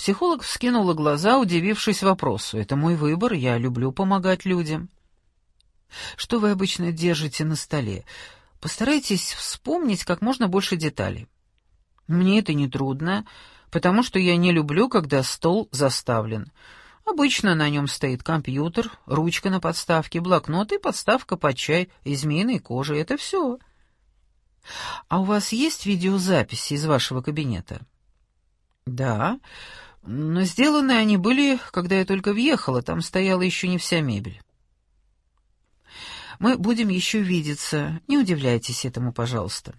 Психолог вскинула глаза, удивившись вопросу. «Это мой выбор, я люблю помогать людям». «Что вы обычно держите на столе? Постарайтесь вспомнить как можно больше деталей». «Мне это не трудно, потому что я не люблю, когда стол заставлен. Обычно на нем стоит компьютер, ручка на подставке, блокнот и подставка под чай из змеиной кожи. Это все». «А у вас есть видеозаписи из вашего кабинета?» «Да, но сделаны они были, когда я только въехала, там стояла еще не вся мебель». «Мы будем еще видеться, не удивляйтесь этому, пожалуйста.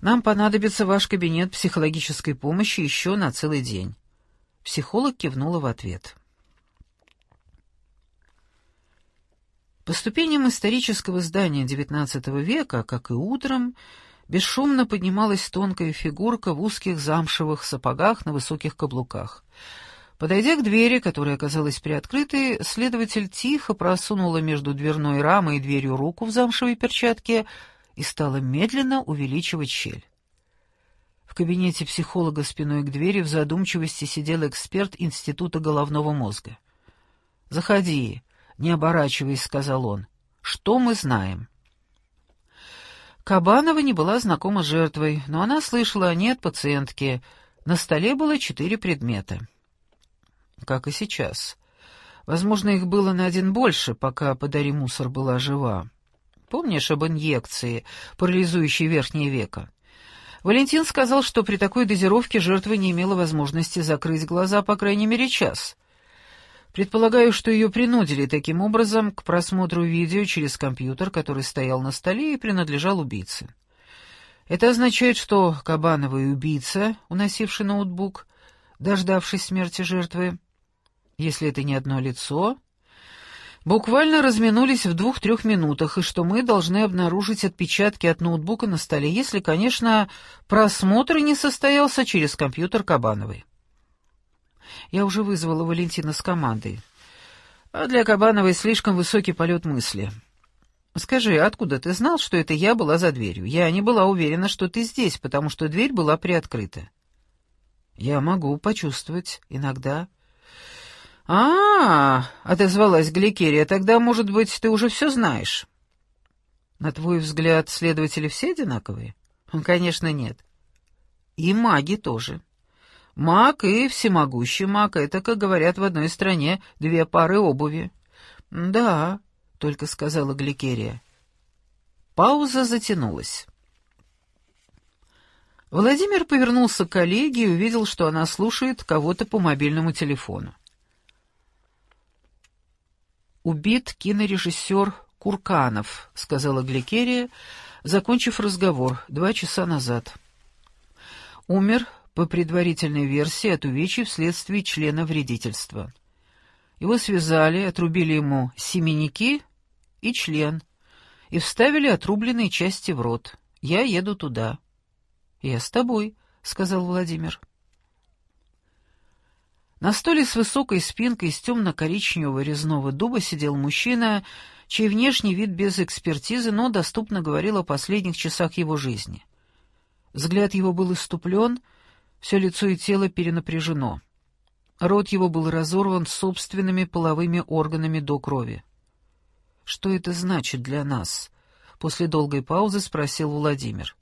Нам понадобится ваш кабинет психологической помощи еще на целый день». Психолог кивнула в ответ. По ступеням исторического здания XIX века, как и утром, бесшумно поднималась тонкая фигурка в узких замшевых сапогах на высоких каблуках. Подойдя к двери, которая оказалась приоткрытой, следователь тихо просунула между дверной рамой и дверью руку в замшевой перчатке и стала медленно увеличивать щель. В кабинете психолога спиной к двери в задумчивости сидел эксперт Института головного мозга. «Заходи», — не оборачиваясь, сказал он. «Что мы знаем?» Кабанова не была знакома с жертвой, но она слышала о ней от пациентки. На столе было четыре предмета. Как и сейчас. Возможно, их было на один больше, пока «Подари мусор» была жива. Помнишь об инъекции, парализующей верхнее веко? Валентин сказал, что при такой дозировке жертва не имела возможности закрыть глаза по крайней мере час. Предполагаю, что ее принудили таким образом к просмотру видео через компьютер, который стоял на столе и принадлежал убийце. Это означает, что Кабанова и убийца, уносивший ноутбук, дождавшись смерти жертвы, если это не одно лицо, буквально разминулись в двух-трех минутах, и что мы должны обнаружить отпечатки от ноутбука на столе, если, конечно, просмотр не состоялся через компьютер Кабановой. Я уже вызвала Валентина с командой. А для Кабановой слишком высокий полет мысли. Скажи, откуда ты знал, что это я была за дверью? Я не была уверена, что ты здесь, потому что дверь была приоткрыта. Я могу почувствовать иногда. А, -а, -а отозвалась Гликерия, тогда, может быть, ты уже все знаешь. На твой взгляд, следователи все одинаковые? Конечно, нет. И маги тоже. Маг и всемогущий маг — это, как говорят в одной стране, две пары обуви. «Да», — только сказала Гликерия. Пауза затянулась. Владимир повернулся к коллеге и увидел, что она слушает кого-то по мобильному телефону. «Убит кинорежиссер Курканов», — сказала Гликерия, закончив разговор два часа назад. «Умер по предварительной версии, от увечий вследствие члена вредительства. Его связали, отрубили ему семенники и член, и вставили отрубленные части в рот. Я еду туда. «Я с тобой», — сказал Владимир. На столе с высокой спинкой из темно-коричневого резного дуба сидел мужчина, чей внешний вид без экспертизы, но доступно говорил о последних часах его жизни. Взгляд его был иступлен, — все лицо и тело перенапряжено. Рот его был разорван собственными половыми органами до крови. «Что это значит для нас?» — после долгой паузы спросил Владимир.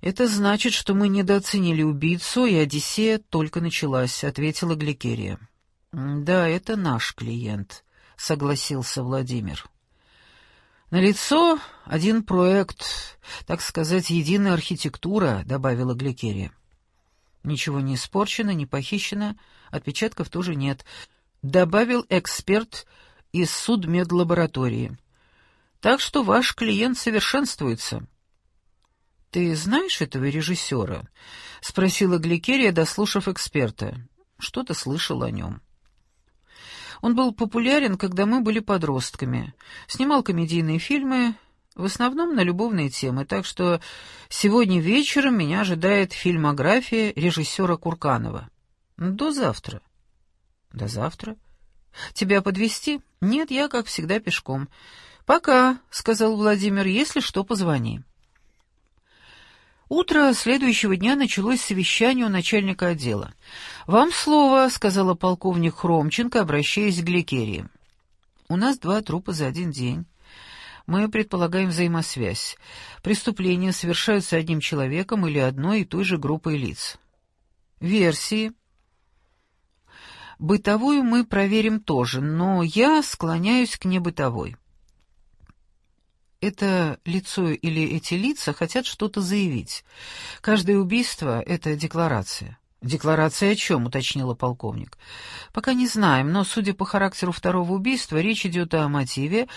«Это значит, что мы недооценили убийцу, и Одиссея только началась», — ответила Гликерия. «Да, это наш клиент», — согласился Владимир. На лицо один проект, так сказать, единая архитектура, добавила Гликерия. Ничего не испорчено, не похищено, отпечатков тоже нет, добавил эксперт из судмедлаборатории. Так что ваш клиент совершенствуется. Ты знаешь этого режиссера? спросила Гликерия, дослушав эксперта. Что-то слышал о нем. Он был популярен, когда мы были подростками. Снимал комедийные фильмы, в основном на любовные темы, так что сегодня вечером меня ожидает фильмография режиссера Курканова. До завтра. До завтра. Тебя подвести? Нет, я, как всегда, пешком. Пока, сказал Владимир, если что, позвони. Утро следующего дня началось совещание у начальника отдела. «Вам слово», — сказала полковник Хромченко, обращаясь к Гликерии. «У нас два трупа за один день. Мы предполагаем взаимосвязь. Преступления совершаются одним человеком или одной и той же группой лиц. Версии. Бытовую мы проверим тоже, но я склоняюсь к небытовой это лицо или эти лица хотят что-то заявить. Каждое убийство — это декларация. «Декларация о чем?» — уточнила полковник. «Пока не знаем, но, судя по характеру второго убийства, речь идет о мотиве,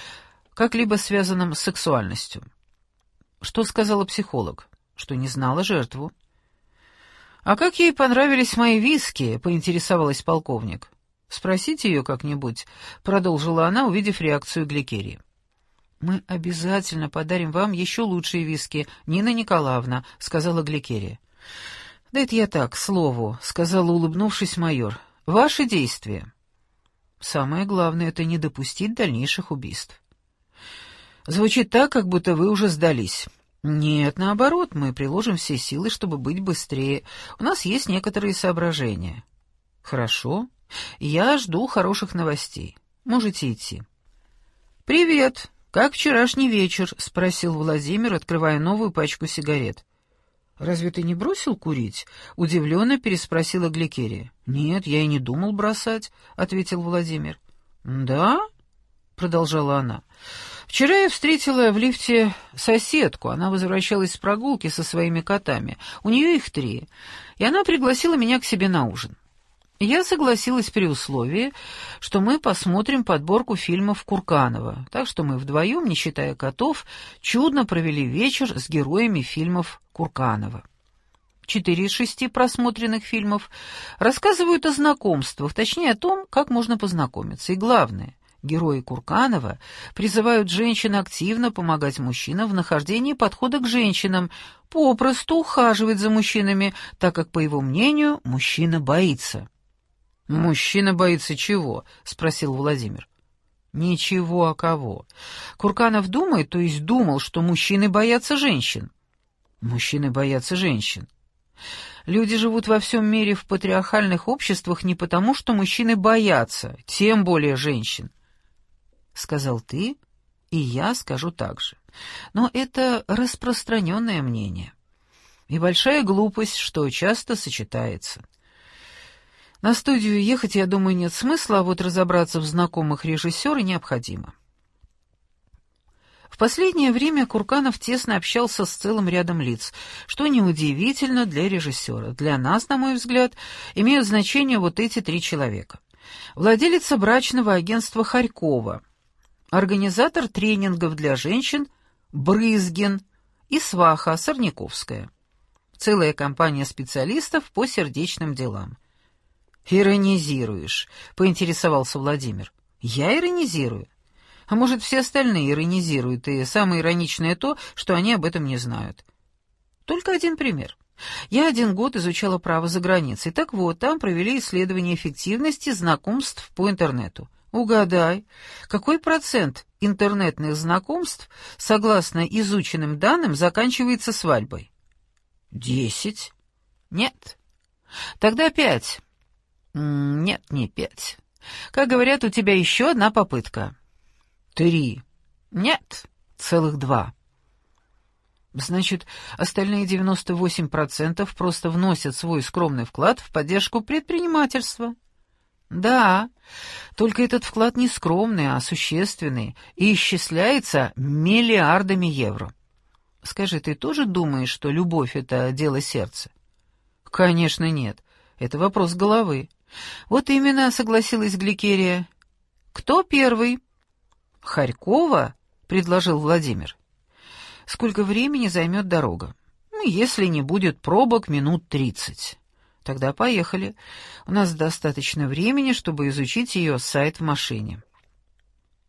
как-либо связанном с сексуальностью». «Что сказала психолог?» «Что не знала жертву». «А как ей понравились мои виски?» — поинтересовалась полковник. «Спросите ее как-нибудь», — продолжила она, увидев реакцию Гликерии. «Мы обязательно подарим вам еще лучшие виски, Нина Николаевна», — сказала Гликерия. «Да это я так, к слову», — сказала, улыбнувшись майор. «Ваши действия». «Самое главное — это не допустить дальнейших убийств». «Звучит так, как будто вы уже сдались». «Нет, наоборот, мы приложим все силы, чтобы быть быстрее. У нас есть некоторые соображения». «Хорошо. Я жду хороших новостей. Можете идти». «Привет», «Как вчерашний вечер?» — спросил Владимир, открывая новую пачку сигарет. «Разве ты не бросил курить?» — удивленно переспросила Гликерия. «Нет, я и не думал бросать», — ответил Владимир. «Да?» — продолжала она. «Вчера я встретила в лифте соседку. Она возвращалась с прогулки со своими котами. У нее их три. И она пригласила меня к себе на ужин. Я согласилась при условии, что мы посмотрим подборку фильмов Курканова, так что мы вдвоем, не считая котов, чудно провели вечер с героями фильмов Курканова. Четыре из шести просмотренных фильмов рассказывают о знакомствах, точнее о том, как можно познакомиться. И главное, герои Курканова призывают женщин активно помогать мужчинам в нахождении подхода к женщинам, попросту ухаживать за мужчинами, так как, по его мнению, мужчина боится. «Мужчина боится чего?» — спросил Владимир. «Ничего, а кого? Курканов думает, то есть думал, что мужчины боятся женщин». «Мужчины боятся женщин». Люди живут во всем мире в патриархальных обществах не потому, что мужчины боятся, тем более женщин. Сказал ты, и я скажу так же. Но это распространенное мнение. И большая глупость, что часто сочетается. На студию ехать, я думаю, нет смысла, а вот разобраться в знакомых режиссера необходимо. В последнее время Курканов тесно общался с целым рядом лиц, что неудивительно для режиссера. Для нас, на мой взгляд, имеют значение вот эти три человека. Владелица брачного агентства Харькова, организатор тренингов для женщин Брызгин и сваха Сорняковская. Целая компания специалистов по сердечным делам. «Иронизируешь», — поинтересовался Владимир. «Я иронизирую? А может, все остальные иронизируют, и самое ироничное то, что они об этом не знают. Только один пример. Я один год изучала право за границей. Так вот, там провели исследование эффективности знакомств по интернету. Угадай, какой процент интернетных знакомств, согласно изученным данным, заканчивается свадьбой? Десять? Нет. Тогда пять. «Нет, не пять. Как говорят, у тебя еще одна попытка». «Три». «Нет, целых два». Значит, остальные 98% просто вносят свой скромный вклад в поддержку предпринимательства. Да, только этот вклад не скромный, а существенный и исчисляется миллиардами евро. Скажи, ты тоже думаешь, что любовь — это дело сердца? Конечно, нет. Это вопрос головы. «Вот именно», — согласилась Гликерия. «Кто первый?» «Харькова», — предложил Владимир. «Сколько времени займет дорога?» «Ну, если не будет пробок, минут тридцать». «Тогда поехали. У нас достаточно времени, чтобы изучить ее сайт в машине».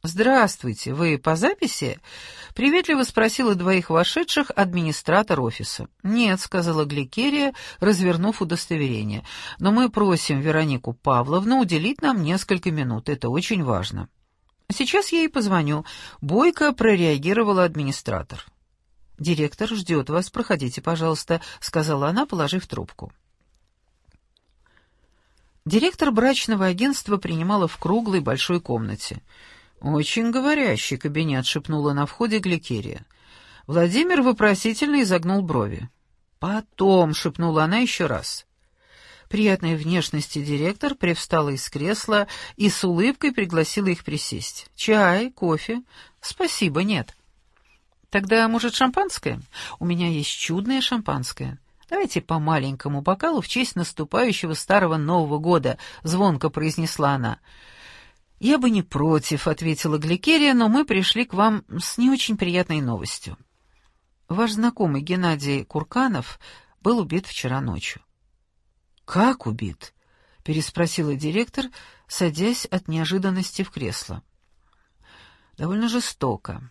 «Здравствуйте, вы по записи?» — приветливо спросила двоих вошедших администратор офиса. «Нет», — сказала Гликерия, развернув удостоверение, «но мы просим Веронику Павловну уделить нам несколько минут, это очень важно». «Сейчас я ей позвоню», — бойко прореагировала администратор. «Директор ждет вас, проходите, пожалуйста», — сказала она, положив трубку. Директор брачного агентства принимала в круглой большой комнате. «Очень говорящий кабинет», — шепнула на входе Гликерия. Владимир вопросительно изогнул брови. «Потом», — шепнула она еще раз. Приятной внешности директор привстала из кресла и с улыбкой пригласила их присесть. «Чай, кофе?» «Спасибо, нет». «Тогда, может, шампанское? У меня есть чудное шампанское. Давайте по маленькому бокалу в честь наступающего старого Нового года», — звонко произнесла она. «Я бы не против», — ответила Гликерия, «но мы пришли к вам с не очень приятной новостью. Ваш знакомый Геннадий Курканов был убит вчера ночью». «Как убит?» — переспросила директор, садясь от неожиданности в кресло. «Довольно жестоко.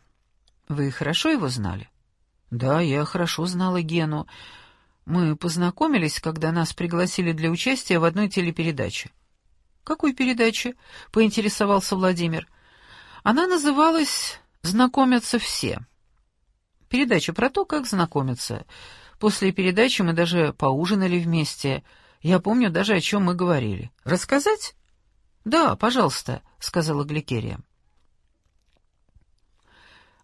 Вы хорошо его знали?» «Да, я хорошо знала Гену. Мы познакомились, когда нас пригласили для участия в одной телепередаче». «Какой передаче?» — поинтересовался Владимир. «Она называлась «Знакомятся все». Передача про то, как знакомиться. После передачи мы даже поужинали вместе — я помню даже, о чем мы говорили. Рассказать? Да, пожалуйста, сказала Гликерия.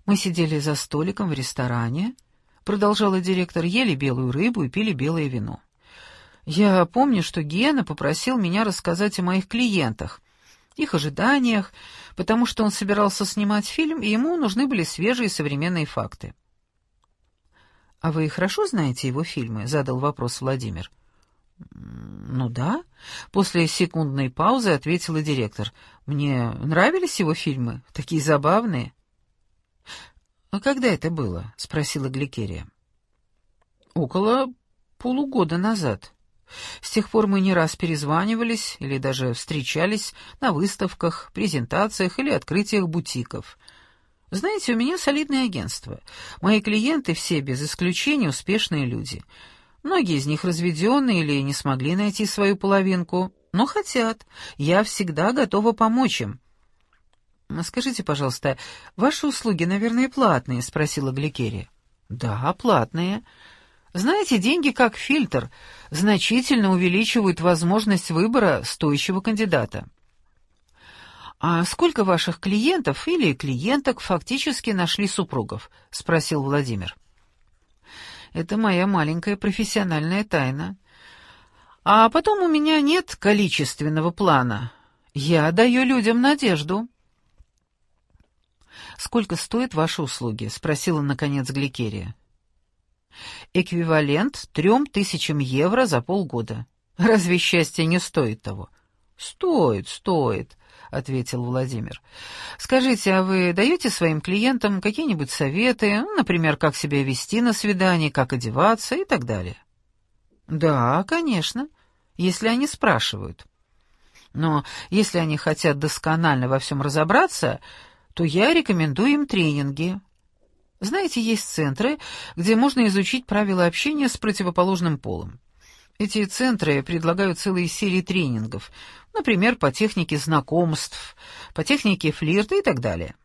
Мы сидели за столиком в ресторане, продолжала директор, ели белую рыбу и пили белое вино. Я помню, что Гена попросил меня рассказать о моих клиентах, их ожиданиях, потому что он собирался снимать фильм, и ему нужны были свежие современные факты. «А вы хорошо знаете его фильмы?» — задал вопрос Владимир. «Ну да», — после секундной паузы ответила директор. «Мне нравились его фильмы, такие забавные». «А когда это было?» — спросила Гликерия. «Около полугода назад. С тех пор мы не раз перезванивались или даже встречались на выставках, презентациях или открытиях бутиков». Знаете, у меня солидное агентство. Мои клиенты все, без исключения, успешные люди — Многие из них разведены или не смогли найти свою половинку, но хотят. Я всегда готова помочь им. «Скажите, пожалуйста, ваши услуги, наверное, платные?» — спросила Гликерия. «Да, платные. Знаете, деньги как фильтр значительно увеличивают возможность выбора стоящего кандидата». «А сколько ваших клиентов или клиенток фактически нашли супругов?» — спросил Владимир. Это моя маленькая профессиональная тайна. А потом у меня нет количественного плана. Я даю людям надежду. «Сколько стоят ваши услуги?» — спросила, наконец, Гликерия. «Эквивалент трем тысячам евро за полгода. Разве счастье не стоит того?» «Стоит, стоит», — ответил Владимир. «Скажите, а вы даете своим клиентам какие-нибудь советы, ну, например, как себя вести на свидании, как одеваться и так далее?» «Да, конечно, если они спрашивают. Но если они хотят досконально во всем разобраться, то я рекомендую им тренинги. Знаете, есть центры, где можно изучить правила общения с противоположным полом. Эти центры предлагают целые серии тренингов, например, по технике знакомств, по технике флирта и так далее.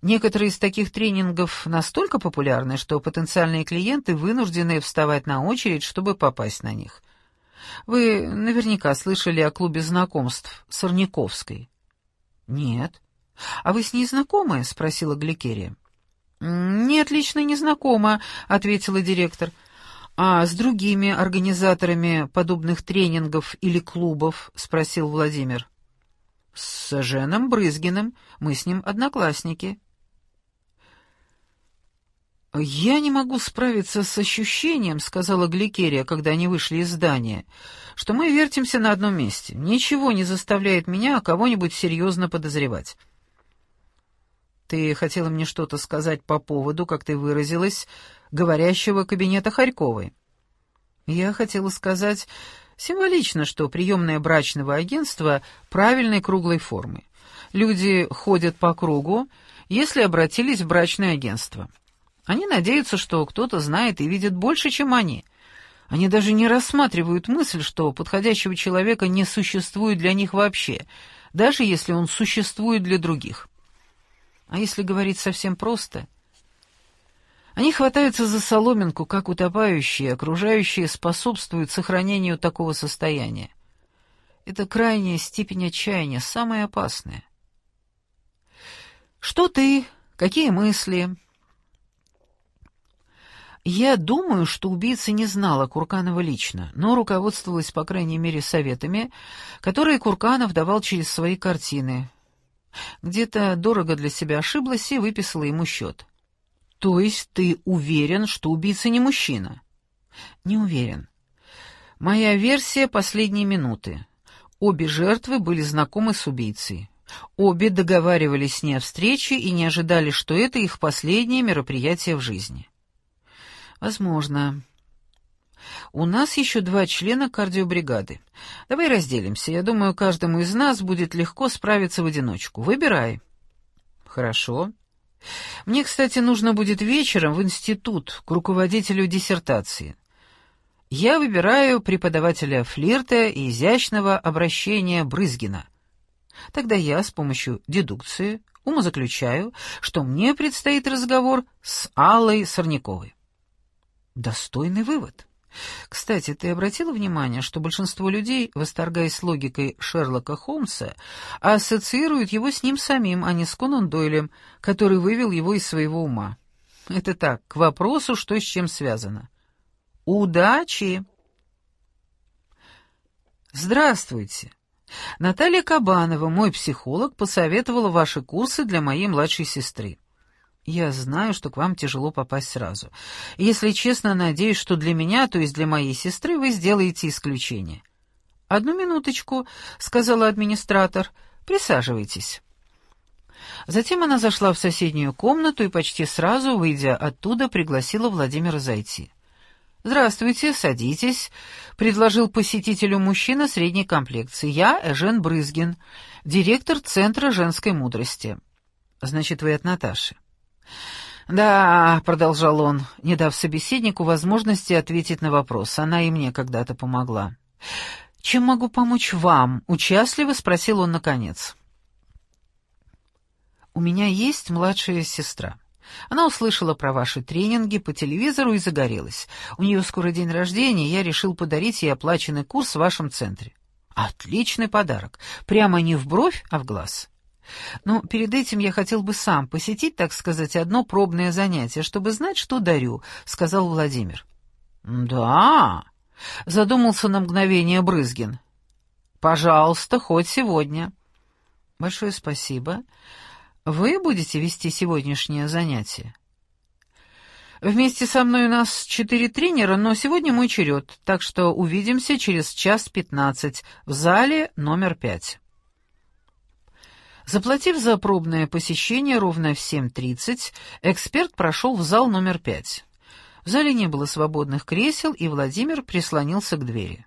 Некоторые из таких тренингов настолько популярны, что потенциальные клиенты вынуждены вставать на очередь, чтобы попасть на них. Вы наверняка слышали о клубе знакомств Сорняковской. Нет. А вы с ней знакомы? спросила Гликерия. Нет, лично не знакома, ответила директор. «А с другими организаторами подобных тренингов или клубов?» — спросил Владимир. «С Женом Брызгиным. Мы с ним одноклассники». «Я не могу справиться с ощущением», — сказала Гликерия, когда они вышли из здания, — «что мы вертимся на одном месте. Ничего не заставляет меня кого-нибудь серьезно подозревать». «Ты хотела мне что-то сказать по поводу, как ты выразилась, говорящего кабинета Харьковой?» «Я хотела сказать символично, что приемное брачного агентства правильной круглой формы. Люди ходят по кругу, если обратились в брачное агентство. Они надеются, что кто-то знает и видит больше, чем они». Они даже не рассматривают мысль, что подходящего человека не существует для них вообще, даже если он существует для других. А если говорить совсем просто, Они хватаются за соломинку, как утопающие, окружающие способствуют сохранению такого состояния. Это крайняя степень отчаяния, самая опасная. Что ты? Какие мысли? Я думаю, что убийца не знала Курканова лично, но руководствовалась, по крайней мере, советами, которые Курканов давал через свои картины. Где-то дорого для себя ошиблась и выписала ему счет. То есть ты уверен, что убийца не мужчина? Не уверен. Моя версия последней минуты. Обе жертвы были знакомы с убийцей. Обе договаривались с ней о встрече и не ожидали, что это их последнее мероприятие в жизни. Возможно. У нас еще два члена кардиобригады. Давай разделимся. Я думаю, каждому из нас будет легко справиться в одиночку. Выбирай. Хорошо. Мне, кстати, нужно будет вечером в институт к руководителю диссертации. Я выбираю преподавателя флирта и изящного обращения Брызгина. Тогда я с помощью дедукции умозаключаю, что мне предстоит разговор с Аллой Сорняковой. Достойный вывод. Кстати, ты обратила внимание, что большинство людей, восторгаясь логикой Шерлока Холмса, ассоциируют его с ним самим, а не с Конан Дойлем, который вывел его из своего ума? Это так, к вопросу, что с чем связано. Удачи! Здравствуйте. Наталья Кабанова, мой психолог, посоветовала ваши курсы для моей младшей сестры. Я знаю, что к вам тяжело попасть сразу. Если честно, надеюсь, что для меня, то есть для моей сестры, вы сделаете исключение. «Одну минуточку», — сказала администратор. «Присаживайтесь». Затем она зашла в соседнюю комнату и почти сразу, выйдя оттуда, пригласила Владимира зайти. «Здравствуйте, садитесь», — предложил посетителю мужчина средней комплекции. «Я Эжен Брызгин, директор Центра женской мудрости». «Значит, вы от Наташи?» «Да», — продолжал он, не дав собеседнику возможности ответить на вопрос. «Она и мне когда-то помогла». «Чем могу помочь вам?» — участливо спросил он наконец. «У меня есть младшая сестра. Она услышала про ваши тренинги по телевизору и загорелась. У нее скоро день рождения, я решил подарить ей оплаченный курс в вашем центре. Отличный подарок. Прямо не в бровь, а в глаз». Но перед этим я хотел бы сам посетить, так сказать, одно пробное занятие, чтобы знать, что дарю», — сказал Владимир. «Да», — задумался на мгновение Брызгин. «Пожалуйста, хоть сегодня». «Большое спасибо. Вы будете вести сегодняшнее занятие?» «Вместе со мной у нас четыре тренера, но сегодня мой черед, так что увидимся через час пятнадцать в зале номер пять». Заплатив за пробное посещение ровно в 7.30, эксперт прошел в зал номер пять. В зале не было свободных кресел, и Владимир прислонился к двери.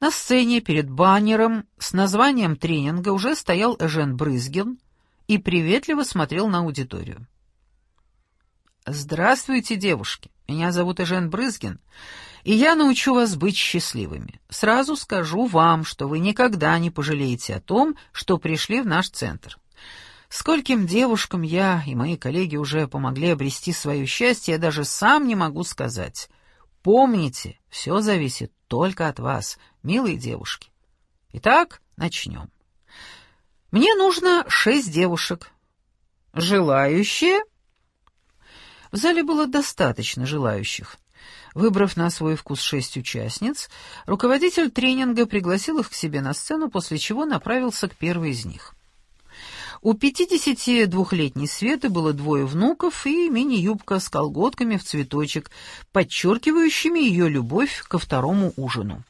На сцене перед баннером с названием тренинга уже стоял Эжен Брызгин и приветливо смотрел на аудиторию. «Здравствуйте, девушки. Меня зовут Эжен Брызгин, и я научу вас быть счастливыми. Сразу скажу вам, что вы никогда не пожалеете о том, что пришли в наш центр. Скольким девушкам я и мои коллеги уже помогли обрести свое счастье, я даже сам не могу сказать. Помните, все зависит только от вас, милые девушки. Итак, начнем. Мне нужно шесть девушек. Желающие? В зале было достаточно желающих. Выбрав на свой вкус шесть участниц, руководитель тренинга пригласил их к себе на сцену, после чего направился к первой из них. У 52-летней Светы было двое внуков и мини-юбка с колготками в цветочек, подчеркивающими ее любовь ко второму ужину.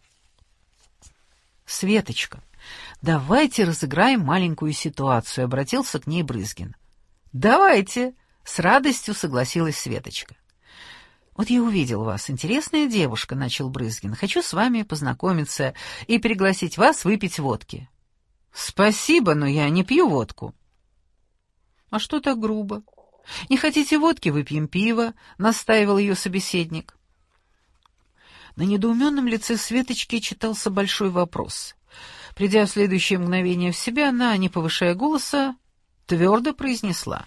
«Светочка, давайте разыграем маленькую ситуацию», — обратился к ней Брызгин. «Давайте», — с радостью согласилась Светочка. «Вот я увидел вас. Интересная девушка», — начал Брызгин. «Хочу с вами познакомиться и пригласить вас выпить водки». «Спасибо, но я не пью водку». «А что так грубо? Не хотите водки, выпьем пиво», — настаивал ее собеседник. На недоуменном лице Светочки читался большой вопрос. Придя в следующее мгновение в себя, она, не повышая голоса, твердо произнесла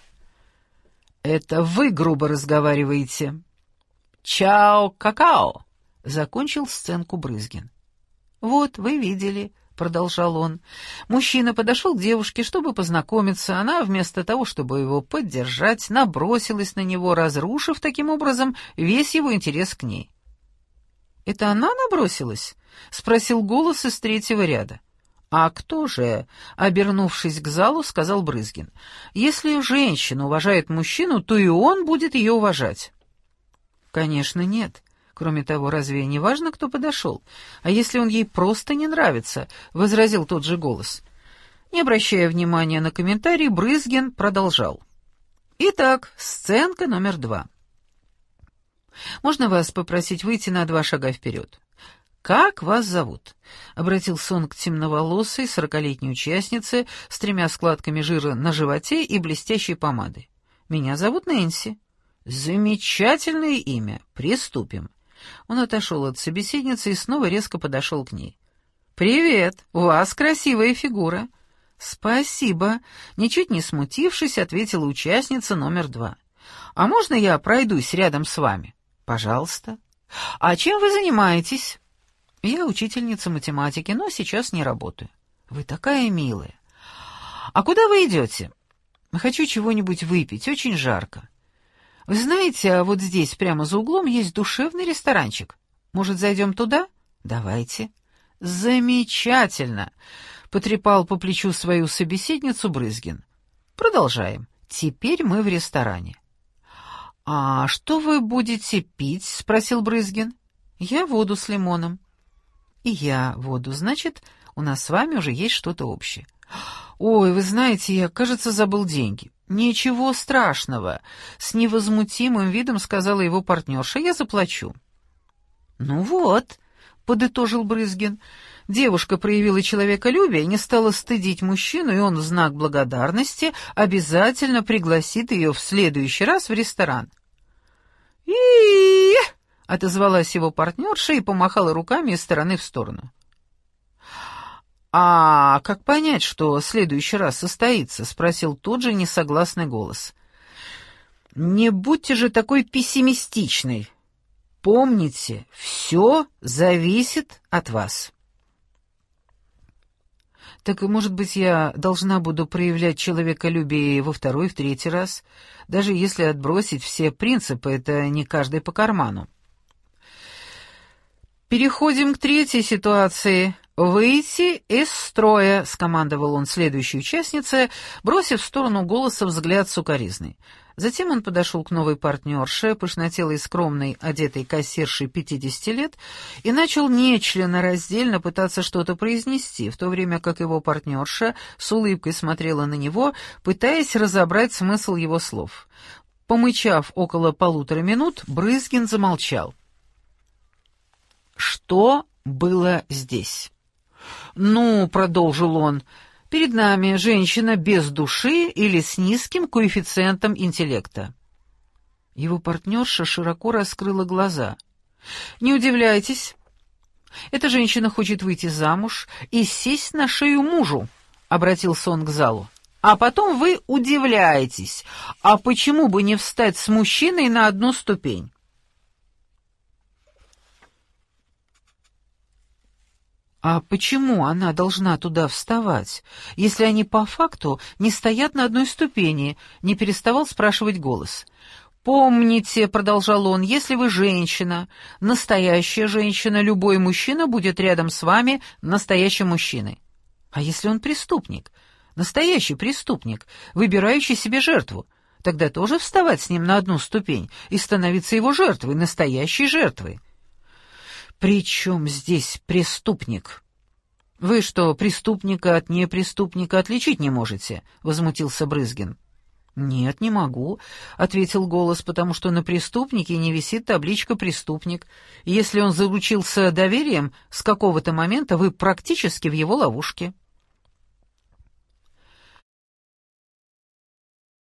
— Это вы грубо разговариваете. Чао, какао, закончил сценку Брызгин. Вот, вы видели, продолжал он. Мужчина подошел к девушке, чтобы познакомиться. Она, вместо того, чтобы его поддержать, набросилась на него, разрушив таким образом весь его интерес к ней. «Это она набросилась?» — спросил голос из третьего ряда. «А кто же?» — обернувшись к залу, сказал Брызгин. «Если женщина уважает мужчину, то и он будет ее уважать». «Конечно, нет. Кроме того, разве не важно, кто подошел? А если он ей просто не нравится?» — возразил тот же голос. Не обращая внимания на комментарий, Брызгин продолжал. «Итак, сценка номер два. Можно вас попросить выйти на два шага вперед?» «Как вас зовут?» — обратился он к темноволосой сорокалетней участнице с тремя складками жира на животе и блестящей помадой. «Меня зовут Нэнси». «Замечательное имя. Приступим». Он отошел от собеседницы и снова резко подошел к ней. «Привет, у вас красивая фигура». «Спасибо», — ничуть не смутившись, ответила участница номер два. «А можно я пройдусь рядом с вами?» «Пожалуйста». «А чем вы занимаетесь?» «Я учительница математики, но сейчас не работаю». «Вы такая милая». «А куда вы идете?» «Хочу чего-нибудь выпить, очень жарко». Вы знаете, а вот здесь, прямо за углом, есть душевный ресторанчик. Может, зайдем туда? Давайте. Замечательно, потрепал по плечу свою собеседницу Брызгин. Продолжаем. Теперь мы в ресторане. А что вы будете пить? спросил Брызгин. Я воду с лимоном. И я воду, значит, у нас с вами уже есть что-то общее. Ой, вы знаете, я, кажется, забыл деньги. «Ничего страшного», — с невозмутимым видом сказала его партнерша, — «я заплачу». «Ну вот», — подытожил Брызгин, — девушка проявила человеколюбие, не стала стыдить мужчину, и он в знак благодарности обязательно пригласит ее в следующий раз в ресторан. и отозвалась его партнерша и помахала руками из стороны в сторону. «А как понять, что следующий раз состоится?» — спросил тот же несогласный голос. «Не будьте же такой пессимистичной. Помните, все зависит от вас». «Так, может быть, я должна буду проявлять человеколюбие во второй, в третий раз, даже если отбросить все принципы, это не каждый по карману». Переходим к третьей ситуации. «Выйти из строя», — скомандовал он следующей участнице, бросив в сторону голоса взгляд сукоризный. Затем он подошел к новой партнерше, пышнотелой скромной, одетой кассиршей пятидесяти лет, и начал нечленораздельно пытаться что-то произнести, в то время как его партнерша с улыбкой смотрела на него, пытаясь разобрать смысл его слов. Помычав около полутора минут, Брызгин замолчал. Что было здесь? «Ну», — продолжил он, — «перед нами женщина без души или с низким коэффициентом интеллекта». Его партнерша широко раскрыла глаза. «Не удивляйтесь. Эта женщина хочет выйти замуж и сесть на шею мужу», — обратился он к залу. «А потом вы удивляетесь, а почему бы не встать с мужчиной на одну ступень?» А почему она должна туда вставать, если они по факту не стоят на одной ступени, не переставал спрашивать голос. «Помните», — продолжал он, — «если вы женщина, настоящая женщина, любой мужчина будет рядом с вами настоящим мужчиной. А если он преступник, настоящий преступник, выбирающий себе жертву, тогда тоже вставать с ним на одну ступень и становиться его жертвой, настоящей жертвой». «При чем здесь преступник?» «Вы что, преступника от непреступника отличить не можете?» — возмутился Брызгин. «Нет, не могу», — ответил голос, «потому что на преступнике не висит табличка «преступник». Если он заручился доверием, с какого-то момента вы практически в его ловушке».